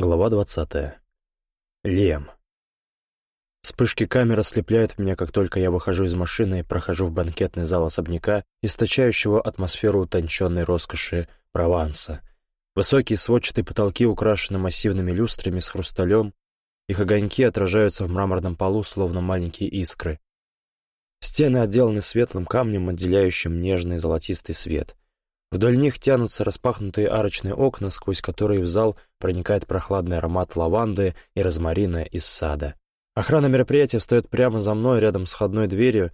Глава двадцатая. Лем. Вспышки камер ослепляют меня, как только я выхожу из машины и прохожу в банкетный зал особняка, источающего атмосферу утонченной роскоши Прованса. Высокие сводчатые потолки украшены массивными люстрами с хрусталем, их огоньки отражаются в мраморном полу, словно маленькие искры. Стены отделаны светлым камнем, отделяющим нежный золотистый свет — Вдоль них тянутся распахнутые арочные окна, сквозь которые в зал проникает прохладный аромат лаванды и розмарина из сада. Охрана мероприятия встает прямо за мной, рядом с входной дверью,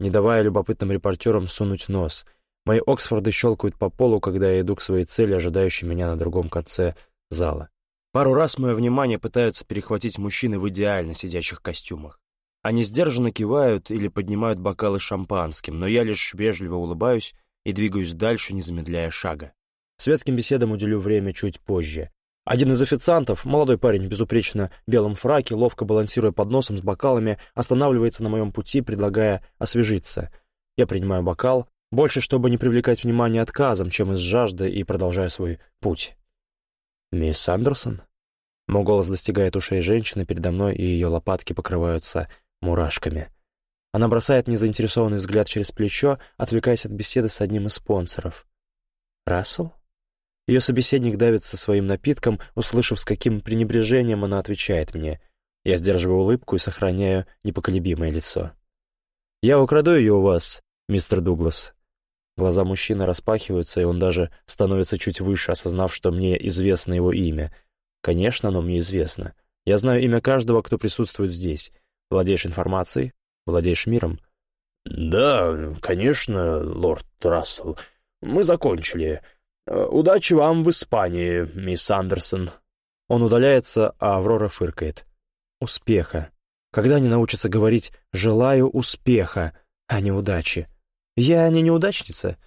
не давая любопытным репортерам сунуть нос. Мои Оксфорды щелкают по полу, когда я иду к своей цели, ожидающей меня на другом конце зала. Пару раз мое внимание пытаются перехватить мужчины в идеально сидящих костюмах. Они сдержанно кивают или поднимают бокалы шампанским, но я лишь вежливо улыбаюсь и двигаюсь дальше, не замедляя шага. Светским беседам уделю время чуть позже. Один из официантов, молодой парень в безупречно белом фраке, ловко балансируя под носом с бокалами, останавливается на моем пути, предлагая освежиться. Я принимаю бокал, больше чтобы не привлекать внимание отказом, чем из жажды, и продолжаю свой путь. «Мисс Андерсон?» Мой голос достигает ушей женщины передо мной, и ее лопатки покрываются мурашками. Она бросает незаинтересованный взгляд через плечо, отвлекаясь от беседы с одним из спонсоров. «Рассел?» Ее собеседник давится своим напитком, услышав, с каким пренебрежением она отвечает мне. Я сдерживаю улыбку и сохраняю непоколебимое лицо. «Я украду ее у вас, мистер Дуглас». Глаза мужчины распахиваются, и он даже становится чуть выше, осознав, что мне известно его имя. Конечно, оно мне известно. Я знаю имя каждого, кто присутствует здесь. Владеешь информацией? Владеешь миром?» «Да, конечно, лорд Рассел. Мы закончили. Э, удачи вам в Испании, мисс Андерсон». Он удаляется, а Аврора фыркает. «Успеха. Когда они научатся говорить «желаю успеха», а не удачи? Я не неудачница?»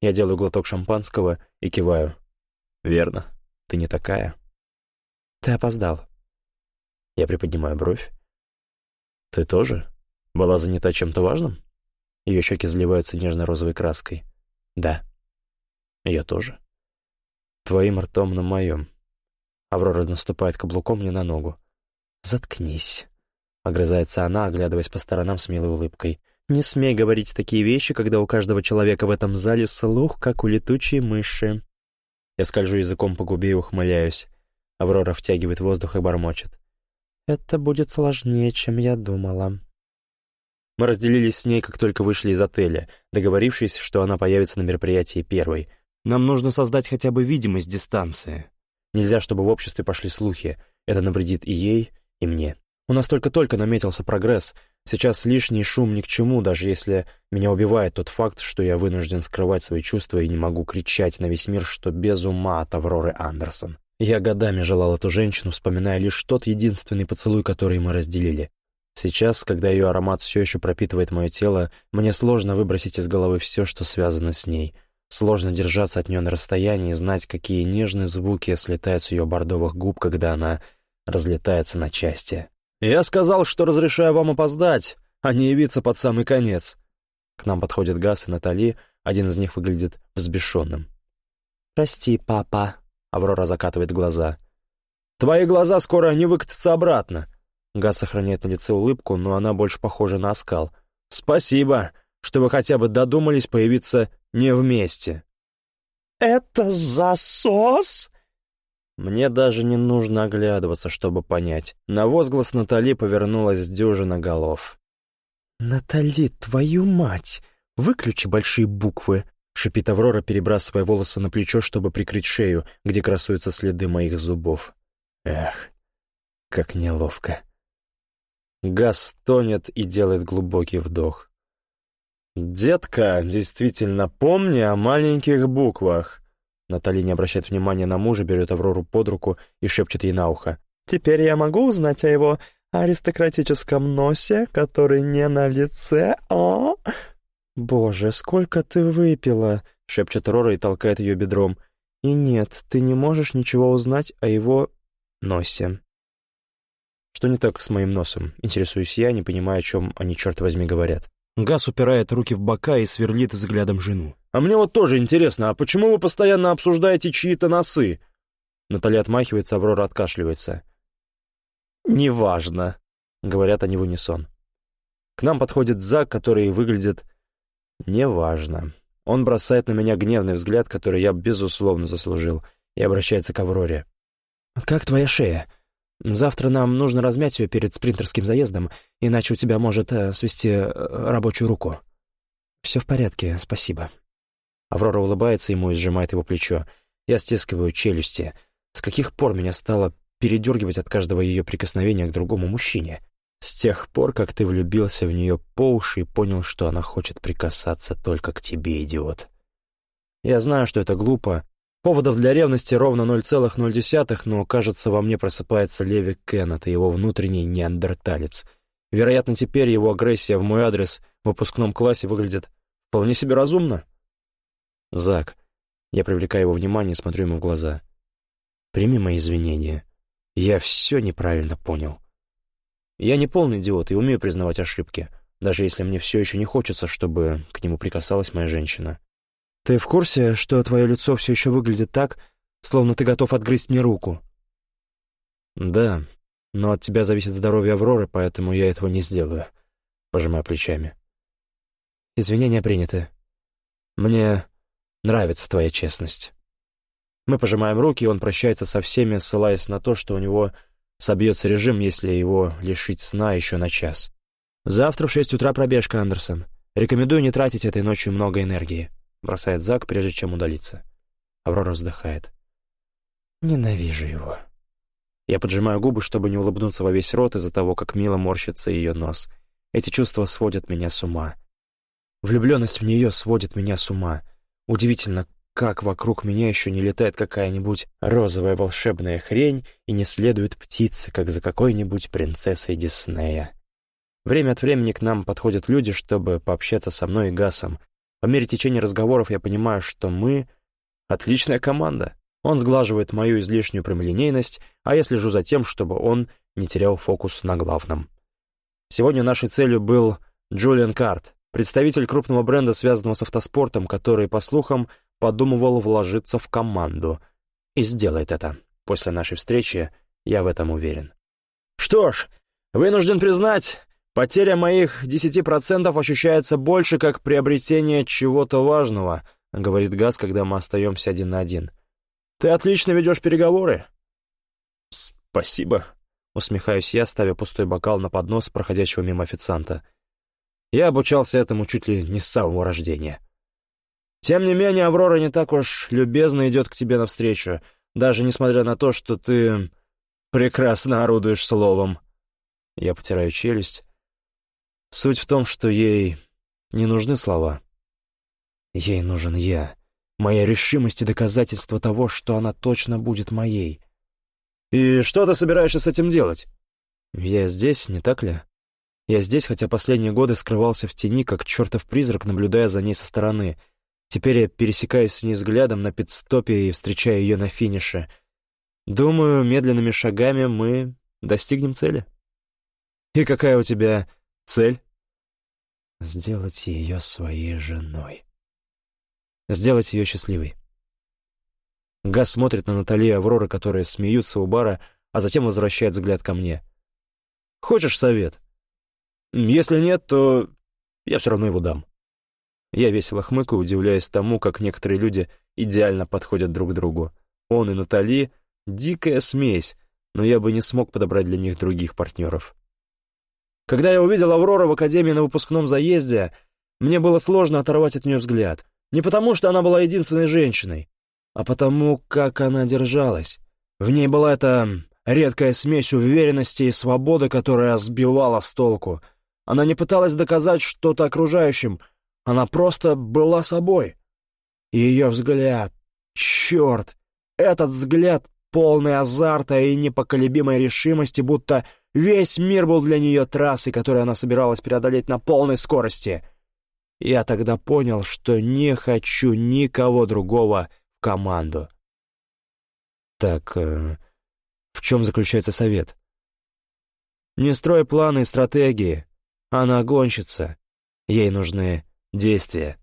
Я делаю глоток шампанского и киваю. «Верно, ты не такая». «Ты опоздал». Я приподнимаю бровь. «Ты тоже?» Была занята чем-то важным? Ее щеки заливаются нежно-розовой краской. Да. Я тоже. Твоим ртом на моем. Аврора наступает каблуком мне на ногу. «Заткнись», — огрызается она, оглядываясь по сторонам с милой улыбкой. «Не смей говорить такие вещи, когда у каждого человека в этом зале слух, как у летучей мыши». Я скольжу языком по губе и ухмыляюсь. Аврора втягивает воздух и бормочет. «Это будет сложнее, чем я думала». Мы разделились с ней, как только вышли из отеля, договорившись, что она появится на мероприятии первой. Нам нужно создать хотя бы видимость дистанции. Нельзя, чтобы в обществе пошли слухи. Это навредит и ей, и мне. У нас только-только наметился прогресс. Сейчас лишний шум ни к чему, даже если меня убивает тот факт, что я вынужден скрывать свои чувства и не могу кричать на весь мир, что без ума от Авроры Андерсон. Я годами желал эту женщину, вспоминая лишь тот единственный поцелуй, который мы разделили. Сейчас, когда ее аромат все еще пропитывает мое тело, мне сложно выбросить из головы все, что связано с ней. Сложно держаться от нее на расстоянии и знать, какие нежные звуки слетают с ее бордовых губ, когда она разлетается на части. «Я сказал, что разрешаю вам опоздать, а не явиться под самый конец». К нам подходят Газ и Натали, один из них выглядит взбешенным. «Прости, папа», — Аврора закатывает глаза. «Твои глаза скоро не выкатятся обратно», Газ сохраняет на лице улыбку, но она больше похожа на оскал. «Спасибо, что вы хотя бы додумались появиться не вместе». «Это засос?» Мне даже не нужно оглядываться, чтобы понять. На возглас Натали повернулась дюжина голов. «Натали, твою мать! Выключи большие буквы!» — шипит Аврора, перебрасывая волосы на плечо, чтобы прикрыть шею, где красуются следы моих зубов. Эх, как неловко. Газ стонет и делает глубокий вдох. «Детка, действительно, помни о маленьких буквах». Натали не обращает внимания на мужа, берет Аврору под руку и шепчет ей на ухо. «Теперь я могу узнать о его аристократическом носе, который не на лице, а?» «Боже, сколько ты выпила!» — шепчет Рора и толкает ее бедром. «И нет, ты не можешь ничего узнать о его носе». Что не так с моим носом? Интересуюсь я, не понимая, о чем они, черт возьми, говорят. Газ упирает руки в бока и сверлит взглядом жену. «А мне вот тоже интересно, а почему вы постоянно обсуждаете чьи-то носы?» Наталья отмахивается, Аврора откашливается. «Неважно», — говорят они в унисон. К нам подходит Зак, который выглядит... Неважно. Он бросает на меня гневный взгляд, который я, безусловно, заслужил, и обращается к Авроре. «Как твоя шея? Завтра нам нужно размять ее перед спринтерским заездом, иначе у тебя может э, свести э, рабочую руку». «Все в порядке, спасибо». Аврора улыбается ему и сжимает его плечо. Я стискиваю челюсти. С каких пор меня стало передергивать от каждого ее прикосновения к другому мужчине? С тех пор, как ты влюбился в нее по уши и понял, что она хочет прикасаться только к тебе, идиот. Я знаю, что это глупо. Поводов для ревности ровно 0,0, но, кажется, во мне просыпается Леви Кеннет и его внутренний неандерталец. Вероятно, теперь его агрессия в мой адрес в выпускном классе выглядит вполне себе разумно. Зак. Я привлекаю его внимание и смотрю ему в глаза. Прими мои извинения. Я все неправильно понял. Я не полный идиот и умею признавать ошибки, даже если мне все еще не хочется, чтобы к нему прикасалась моя женщина. Ты в курсе, что твое лицо все еще выглядит так, словно ты готов отгрызть мне руку? Да, но от тебя зависит здоровье Авроры, поэтому я этого не сделаю, пожимая плечами. Извинения приняты. Мне нравится твоя честность. Мы пожимаем руки, и он прощается со всеми, ссылаясь на то, что у него Собьется режим, если его лишить сна еще на час. Завтра в шесть утра пробежка, Андерсон. Рекомендую не тратить этой ночью много энергии. Бросает Зак, прежде чем удалиться. Аврора вздыхает. Ненавижу его. Я поджимаю губы, чтобы не улыбнуться во весь рот из-за того, как мило морщится ее нос. Эти чувства сводят меня с ума. Влюбленность в нее сводит меня с ума. Удивительно, как вокруг меня еще не летает какая-нибудь розовая волшебная хрень и не следуют птицы, как за какой-нибудь принцессой Диснея. Время от времени к нам подходят люди, чтобы пообщаться со мной и Гасом. По мере течения разговоров я понимаю, что мы — отличная команда. Он сглаживает мою излишнюю прямолинейность, а я слежу за тем, чтобы он не терял фокус на главном. Сегодня нашей целью был Джулиан Карт, представитель крупного бренда, связанного с автоспортом, который, по слухам, подумывал вложиться в команду. И сделает это. После нашей встречи я в этом уверен. Что ж, вынужден признать, потеря моих 10% ощущается больше как приобретение чего-то важного, говорит Газ, когда мы остаемся один на один. Ты отлично ведешь переговоры. Спасибо, усмехаюсь я, ставя пустой бокал на поднос проходящего мимо официанта. Я обучался этому чуть ли не с самого рождения. Тем не менее, Аврора не так уж любезно идет к тебе навстречу, даже несмотря на то, что ты прекрасно орудуешь словом. Я потираю челюсть. Суть в том, что ей не нужны слова. Ей нужен я, моя решимость и доказательство того, что она точно будет моей. И что ты собираешься с этим делать? Я здесь, не так ли? Я здесь, хотя последние годы скрывался в тени, как чертов призрак, наблюдая за ней со стороны — Теперь я пересекаюсь с ней взглядом на пидстопе и встречаю ее на финише. Думаю, медленными шагами мы достигнем цели. И какая у тебя цель? Сделать ее своей женой. Сделать ее счастливой. Газ смотрит на Натали и Авроры, которые смеются у бара, а затем возвращает взгляд ко мне. «Хочешь совет?» «Если нет, то я все равно его дам». Я весело хмыкаю, удивляясь тому, как некоторые люди идеально подходят друг другу. Он и Натали — дикая смесь, но я бы не смог подобрать для них других партнеров. Когда я увидел Аврору в академии на выпускном заезде, мне было сложно оторвать от нее взгляд. Не потому, что она была единственной женщиной, а потому, как она держалась. В ней была эта редкая смесь уверенности и свободы, которая сбивала с толку. Она не пыталась доказать что-то окружающим — она просто была собой. И ее взгляд... Черт! Этот взгляд полный азарта и непоколебимой решимости, будто весь мир был для нее трассой, которую она собиралась преодолеть на полной скорости. Я тогда понял, что не хочу никого другого в команду. Так, э, в чем заключается совет? Не строй планы и стратегии. Она гонщица. Ей нужны действия.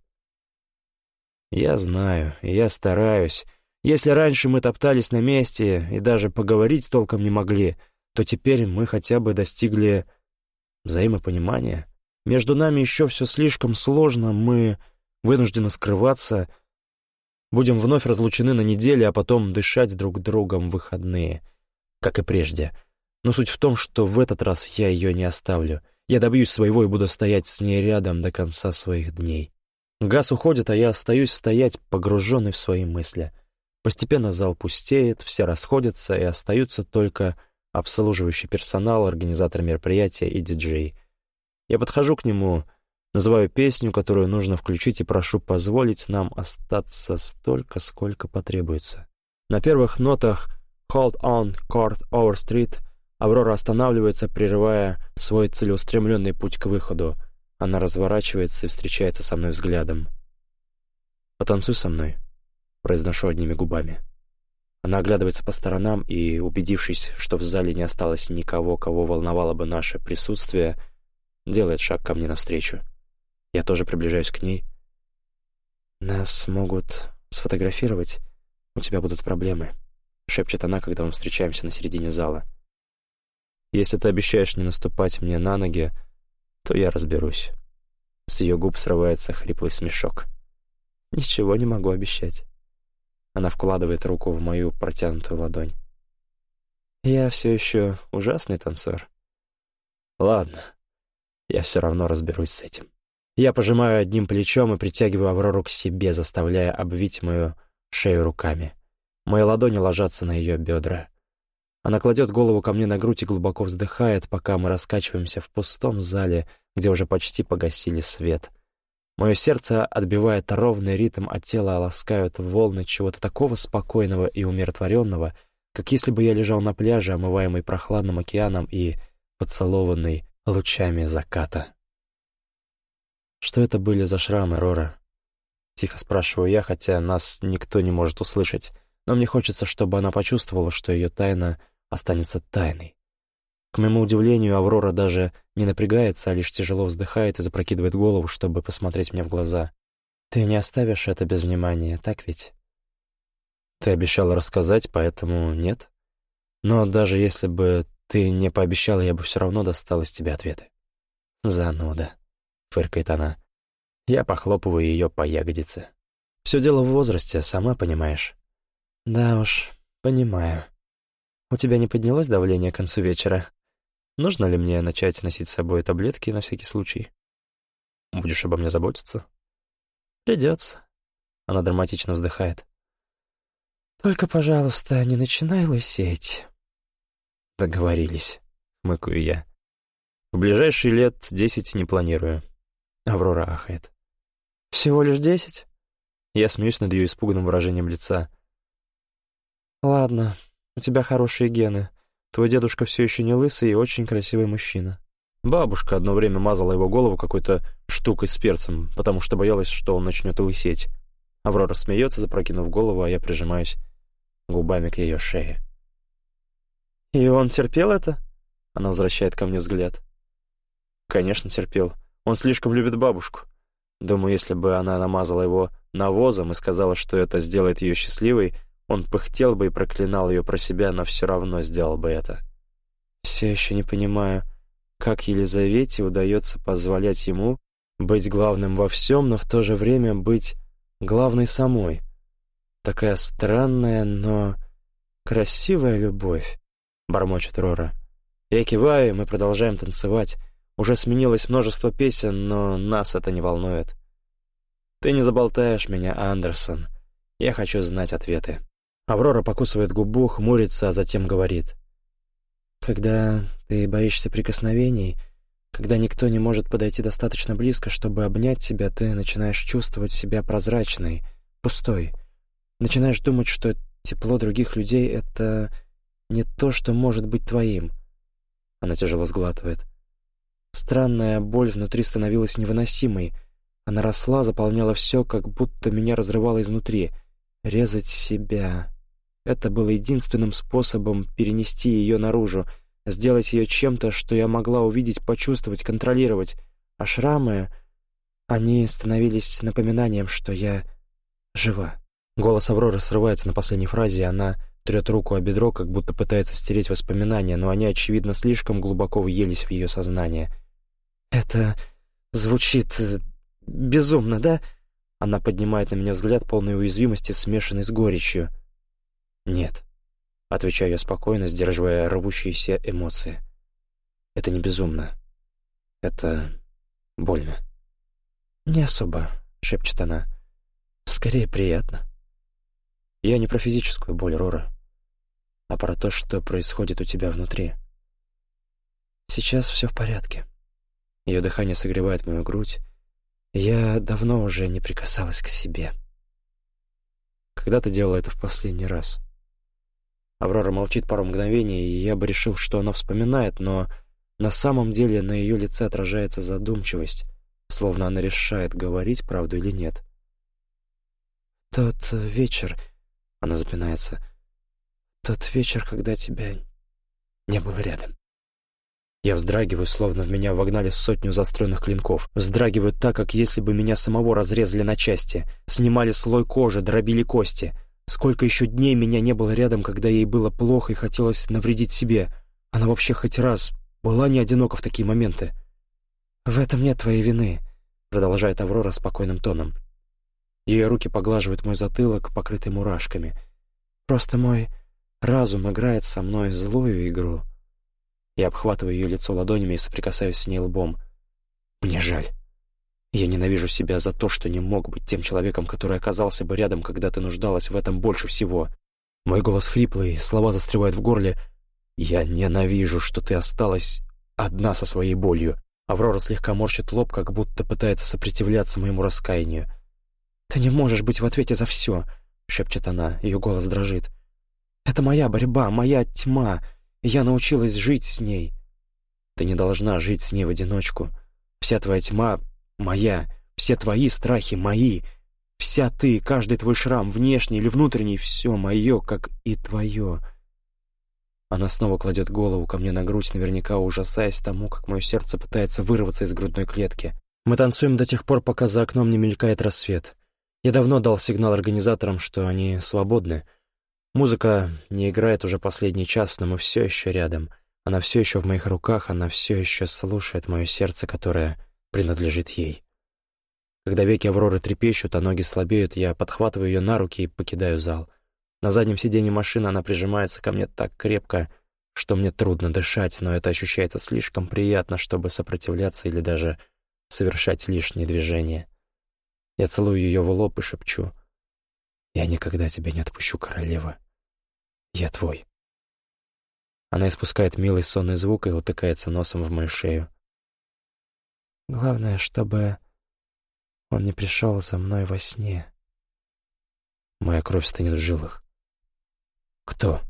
Я знаю, я стараюсь. Если раньше мы топтались на месте и даже поговорить толком не могли, то теперь мы хотя бы достигли взаимопонимания. Между нами еще все слишком сложно, мы вынуждены скрываться, будем вновь разлучены на неделе, а потом дышать друг другом в выходные, как и прежде. Но суть в том, что в этот раз я ее не оставлю. Я добьюсь своего и буду стоять с ней рядом до конца своих дней. Газ уходит, а я остаюсь стоять, погруженный в свои мысли — Постепенно зал пустеет, все расходятся, и остаются только обслуживающий персонал, организатор мероприятия и диджей. Я подхожу к нему, называю песню, которую нужно включить, и прошу позволить нам остаться столько, сколько потребуется. На первых нотах «Hold on, Court Over Street» Аврора останавливается, прерывая свой целеустремленный путь к выходу. Она разворачивается и встречается со мной взглядом. «Потанцуй со мной», произношу одними губами. Она оглядывается по сторонам и, убедившись, что в зале не осталось никого, кого волновало бы наше присутствие, делает шаг ко мне навстречу. Я тоже приближаюсь к ней. «Нас могут сфотографировать, у тебя будут проблемы», — шепчет она, когда мы встречаемся на середине зала. «Если ты обещаешь не наступать мне на ноги, то я разберусь». С ее губ срывается хриплый смешок. «Ничего не могу обещать». Она вкладывает руку в мою протянутую ладонь. Я все еще ужасный танцор. Ладно, я все равно разберусь с этим. Я пожимаю одним плечом и притягиваю Аврору к себе, заставляя обвить мою шею руками. Мои ладони ложатся на ее бедра. Она кладет голову ко мне на грудь и глубоко вздыхает, пока мы раскачиваемся в пустом зале, где уже почти погасили свет — Мое сердце отбивает ровный ритм, а тело ласкают волны чего-то такого спокойного и умиротворенного, как если бы я лежал на пляже, омываемый прохладным океаном и поцелованный лучами заката. «Что это были за шрамы, Рора?» Тихо спрашиваю я, хотя нас никто не может услышать, но мне хочется, чтобы она почувствовала, что ее тайна останется тайной. К моему удивлению, Аврора даже не напрягается, а лишь тяжело вздыхает и запрокидывает голову, чтобы посмотреть мне в глаза. «Ты не оставишь это без внимания, так ведь?» «Ты обещала рассказать, поэтому нет. Но даже если бы ты не пообещала, я бы все равно достал из тебя ответы». «Зануда», — фыркает она. Я похлопываю ее по ягодице. «Все дело в возрасте, сама понимаешь». «Да уж, понимаю. У тебя не поднялось давление к концу вечера?» Нужно ли мне начать носить с собой таблетки на всякий случай? Будешь обо мне заботиться? Придется. Она драматично вздыхает. Только, пожалуйста, не начинай лысеть. Договорились, мыкаю я. В ближайшие лет десять не планирую. Аврора ахает. Всего лишь десять? Я смеюсь над ее испуганным выражением лица. Ладно, у тебя хорошие гены. Твой дедушка все еще не лысый и очень красивый мужчина. Бабушка одно время мазала его голову какой-то штукой с перцем, потому что боялась, что он начнет лысеть. Аврора смеется, запрокинув голову, а я прижимаюсь губами к ее шее. «И он терпел это?» Она возвращает ко мне взгляд. «Конечно, терпел. Он слишком любит бабушку. Думаю, если бы она намазала его навозом и сказала, что это сделает ее счастливой, он пыхтел бы и проклинал ее про себя, но все равно сделал бы это. Все еще не понимаю, как Елизавете удается позволять ему быть главным во всем, но в то же время быть главной самой. Такая странная, но красивая любовь, — бормочет Рора. Я киваю, мы продолжаем танцевать. Уже сменилось множество песен, но нас это не волнует. Ты не заболтаешь меня, Андерсон. Я хочу знать ответы. Аврора покусывает губу, хмурится, а затем говорит. «Когда ты боишься прикосновений, когда никто не может подойти достаточно близко, чтобы обнять тебя, ты начинаешь чувствовать себя прозрачной, пустой. Начинаешь думать, что тепло других людей — это не то, что может быть твоим». Она тяжело сглатывает. Странная боль внутри становилась невыносимой. Она росла, заполняла все, как будто меня разрывало изнутри. Резать себя, это было единственным способом перенести ее наружу, сделать ее чем-то, что я могла увидеть, почувствовать, контролировать. А шрамы, они становились напоминанием, что я жива. Голос Авроры срывается на последней фразе, и она трет руку о бедро, как будто пытается стереть воспоминания, но они, очевидно, слишком глубоко въелись в ее сознание. «Это звучит э, безумно, да?» Она поднимает на меня взгляд полной уязвимости, смешанный с горечью. «Нет», — отвечаю я спокойно, сдерживая рвущиеся эмоции. «Это не безумно. Это больно». «Не особо», — шепчет она. «Скорее приятно». Я не про физическую боль, Рора, а про то, что происходит у тебя внутри. Сейчас все в порядке. Ее дыхание согревает мою грудь. Я давно уже не прикасалась к себе. Когда ты делала это в последний раз? Аврора молчит пару мгновений, и я бы решил, что она вспоминает, но на самом деле на ее лице отражается задумчивость, словно она решает, говорить правду или нет. Тот вечер она запинается. «Тот вечер, когда тебя не было рядом». Я вздрагиваю, словно в меня вогнали сотню застроенных клинков. Вздрагиваю так, как если бы меня самого разрезали на части. Снимали слой кожи, дробили кости. Сколько еще дней меня не было рядом, когда ей было плохо и хотелось навредить себе. Она вообще хоть раз была не одинока в такие моменты. «В этом нет твоей вины», — продолжает Аврора спокойным тоном. Ее руки поглаживают мой затылок, покрытый мурашками. Просто мой разум играет со мной злую игру. Я обхватываю ее лицо ладонями и соприкасаюсь с ней лбом. Мне жаль. Я ненавижу себя за то, что не мог быть тем человеком, который оказался бы рядом, когда ты нуждалась в этом больше всего. Мой голос хриплый, слова застревают в горле. Я ненавижу, что ты осталась одна со своей болью. Аврора слегка морщит лоб, как будто пытается сопротивляться моему раскаянию. «Ты не можешь быть в ответе за все», — шепчет она, ее голос дрожит. «Это моя борьба, моя тьма, я научилась жить с ней». «Ты не должна жить с ней в одиночку. Вся твоя тьма моя, все твои страхи мои, вся ты, каждый твой шрам, внешний или внутренний, все мое, как и твое». Она снова кладет голову ко мне на грудь, наверняка ужасаясь тому, как мое сердце пытается вырваться из грудной клетки. Мы танцуем до тех пор, пока за окном не мелькает рассвет. Я давно дал сигнал организаторам, что они свободны. Музыка не играет уже последний час, но мы все еще рядом. Она все еще в моих руках, она все еще слушает мое сердце, которое принадлежит ей. Когда веки Авроры трепещут, а ноги слабеют, я подхватываю ее на руки и покидаю зал. На заднем сиденье машины она прижимается ко мне так крепко, что мне трудно дышать, но это ощущается слишком приятно, чтобы сопротивляться или даже совершать лишние движения. Я целую ее в лоб и шепчу. «Я никогда тебя не отпущу, королева. Я твой». Она испускает милый сонный звук и утыкается носом в мою шею. «Главное, чтобы он не пришел за мной во сне». Моя кровь стынет в жилах. «Кто?»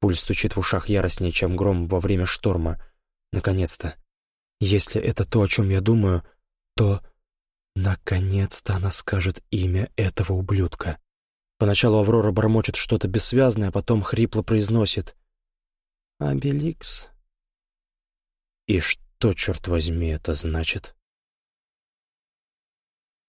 Пульс стучит в ушах яростнее, чем гром во время шторма. Наконец-то. Если это то, о чем я думаю, то Наконец-то она скажет имя этого ублюдка. Поначалу Аврора бормочет что-то бессвязное, а потом хрипло произносит «Обеликс». И что, черт возьми, это значит?